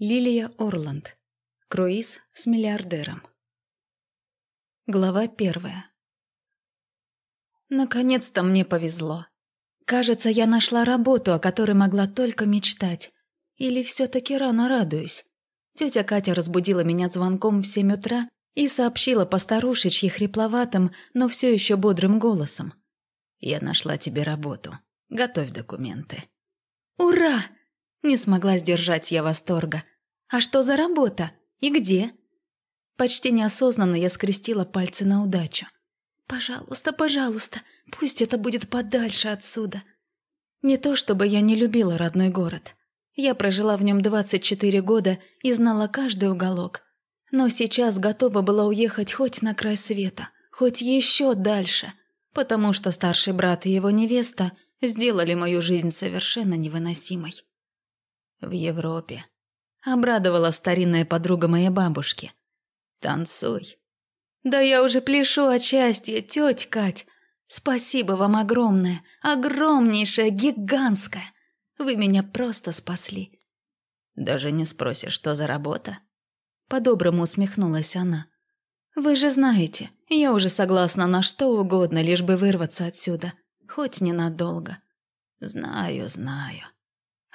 Лилия Орланд. Круиз с миллиардером. Глава первая. Наконец-то мне повезло. Кажется, я нашла работу, о которой могла только мечтать. Или все-таки рано радуюсь. Тетя Катя разбудила меня звонком в семь утра и сообщила по старушечьи хрипловатым, но все еще бодрым голосом. «Я нашла тебе работу. Готовь документы». «Ура!» Не смогла сдержать я восторга. «А что за работа? И где?» Почти неосознанно я скрестила пальцы на удачу. «Пожалуйста, пожалуйста, пусть это будет подальше отсюда». Не то чтобы я не любила родной город. Я прожила в нем 24 года и знала каждый уголок. Но сейчас готова была уехать хоть на край света, хоть еще дальше, потому что старший брат и его невеста сделали мою жизнь совершенно невыносимой. В Европе. Обрадовала старинная подруга моей бабушки. Танцуй. Да я уже пляшу от счастья, тетя Кать. Спасибо вам огромное, огромнейшее, гигантское. Вы меня просто спасли. Даже не спросишь, что за работа? По-доброму усмехнулась она. Вы же знаете, я уже согласна на что угодно, лишь бы вырваться отсюда, хоть ненадолго. Знаю, знаю.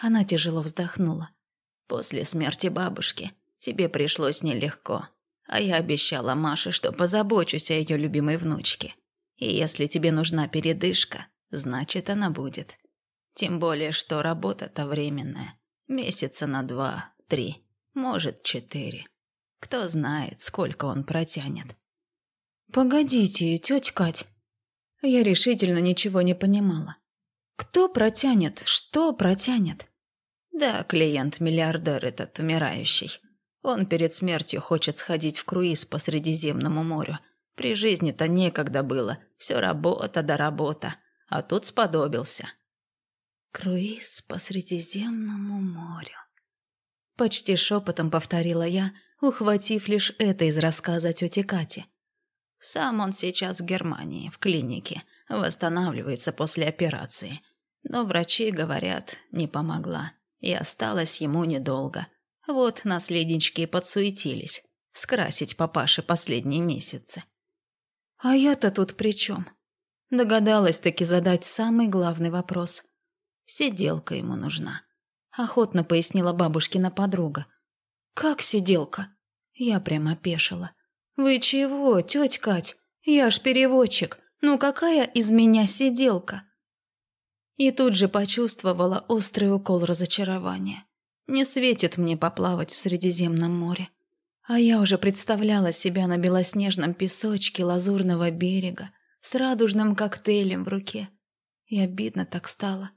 Она тяжело вздохнула. После смерти бабушки тебе пришлось нелегко. А я обещала Маше, что позабочусь о ее любимой внучке. И если тебе нужна передышка, значит, она будет. Тем более, что работа-то временная. Месяца на два, три, может, четыре. Кто знает, сколько он протянет. «Погодите, тетя Кать». Я решительно ничего не понимала. «Кто протянет? Что протянет?» «Да, клиент-миллиардер этот умирающий. Он перед смертью хочет сходить в круиз по Средиземному морю. При жизни-то некогда было, все работа да работа, а тут сподобился. «Круиз по Средиземному морю». Почти шепотом повторила я, ухватив лишь это из рассказа тети Кати. Сам он сейчас в Германии, в клинике, восстанавливается после операции. Но врачи говорят, не помогла, и осталось ему недолго – вот наследнички и подсуетились. Скрасить папаше последние месяцы. А я-то тут при чем? Догадалась таки задать самый главный вопрос. Сиделка ему нужна. Охотно пояснила бабушкина подруга. Как сиделка? Я прямо опешила. Вы чего, тетя Кать? Я ж переводчик. Ну какая из меня сиделка? И тут же почувствовала острый укол разочарования. Не светит мне поплавать в Средиземном море. А я уже представляла себя на белоснежном песочке лазурного берега с радужным коктейлем в руке. И обидно так стало.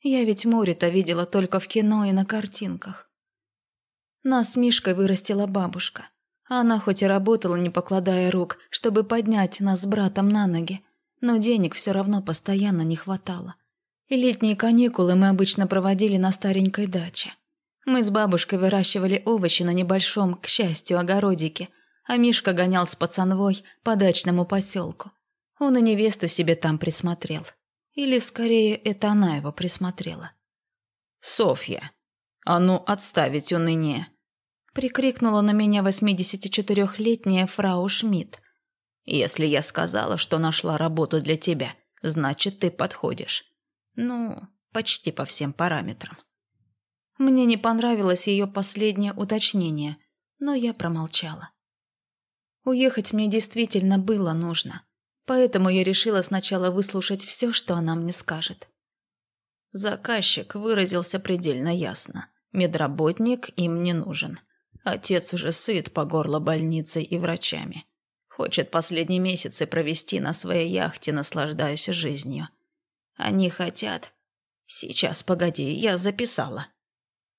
Я ведь море-то видела только в кино и на картинках. Нас с Мишкой вырастила бабушка. Она хоть и работала, не покладая рук, чтобы поднять нас с братом на ноги, но денег все равно постоянно не хватало. И летние каникулы мы обычно проводили на старенькой даче. Мы с бабушкой выращивали овощи на небольшом, к счастью, огородике, а Мишка гонял с пацанвой по дачному поселку. Он и невесту себе там присмотрел. Или, скорее, это она его присмотрела. «Софья, а ну отставить уныние!» Прикрикнула на меня 84-летняя фрау Шмидт. «Если я сказала, что нашла работу для тебя, значит, ты подходишь. Ну, почти по всем параметрам». Мне не понравилось ее последнее уточнение, но я промолчала. Уехать мне действительно было нужно, поэтому я решила сначала выслушать все, что она мне скажет. Заказчик выразился предельно ясно. Медработник им не нужен. Отец уже сыт по горло больницей и врачами. Хочет последние месяцы провести на своей яхте, наслаждаясь жизнью. Они хотят... Сейчас, погоди, я записала.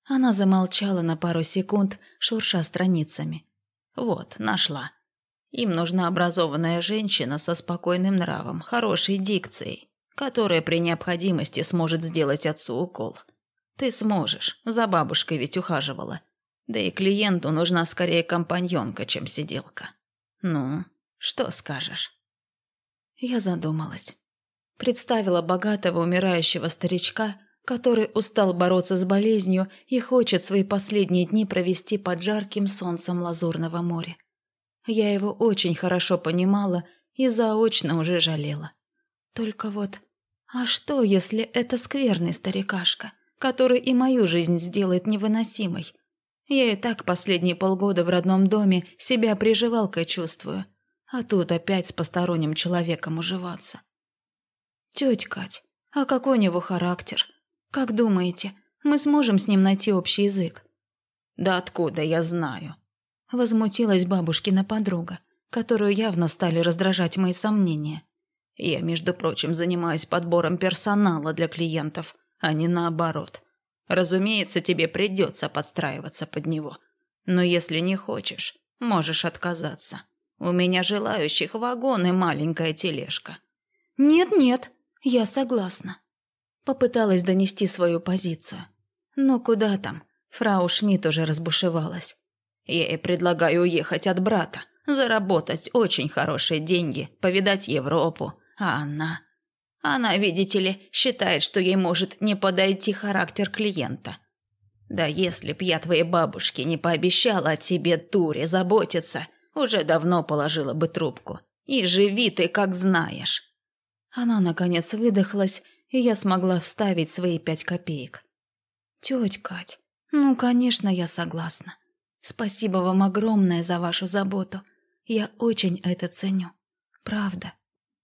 Она замолчала на пару секунд, шурша страницами. Вот, нашла. Им нужна образованная женщина со спокойным нравом, хорошей дикцией, которая при необходимости сможет сделать отцу укол. Ты сможешь, за бабушкой ведь ухаживала. Да и клиенту нужна скорее компаньонка, чем сиделка. Ну, что скажешь? Я задумалась. Представила богатого умирающего старичка, который устал бороться с болезнью и хочет свои последние дни провести под жарким солнцем Лазурного моря. Я его очень хорошо понимала и заочно уже жалела. Только вот, а что, если это скверный старикашка, который и мою жизнь сделает невыносимой? Я и так последние полгода в родном доме себя приживалкой чувствую, а тут опять с посторонним человеком уживаться. Тетя Кать, а какой у него характер? Как думаете, мы сможем с ним найти общий язык? Да откуда я знаю? Возмутилась бабушкина подруга, которую явно стали раздражать мои сомнения. Я, между прочим, занимаюсь подбором персонала для клиентов, а не наоборот. Разумеется, тебе придется подстраиваться под него. Но если не хочешь, можешь отказаться. У меня желающих вагон и маленькая тележка. Нет-нет, я согласна. Попыталась донести свою позицию. Но куда там? Фрау Шмидт уже разбушевалась. Я ей предлагаю уехать от брата, заработать очень хорошие деньги, повидать Европу. А она... Она, видите ли, считает, что ей может не подойти характер клиента. Да если б я твоей бабушке не пообещала о тебе, Туре, заботиться, уже давно положила бы трубку. И живи ты, как знаешь. Она, наконец, выдохлась, и я смогла вставить свои пять копеек. «Тетя Кать, ну, конечно, я согласна. Спасибо вам огромное за вашу заботу. Я очень это ценю. Правда».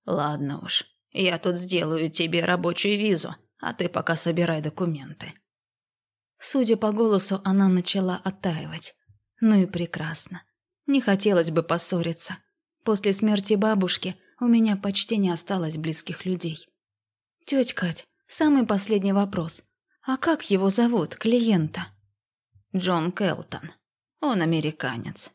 «Ладно уж, я тут сделаю тебе рабочую визу, а ты пока собирай документы». Судя по голосу, она начала оттаивать. Ну и прекрасно. Не хотелось бы поссориться. После смерти бабушки у меня почти не осталось близких людей. Тетя Кать, самый последний вопрос. А как его зовут, клиента? Джон Келтон. Он американец.